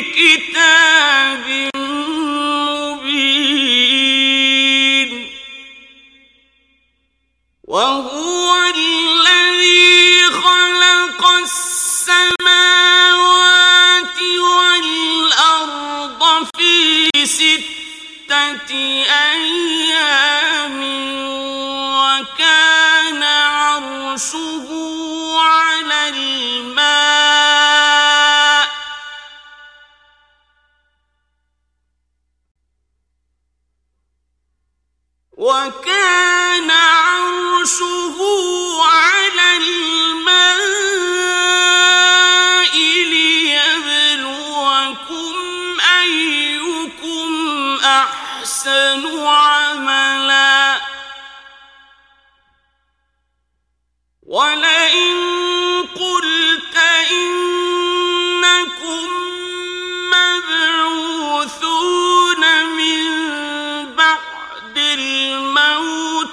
كتاب مبين وهو الذي خلق السماوات والأرض في ستة أيام وكان عرشه على الماء ليبلوكم أيكم أحسن عملا. ولئن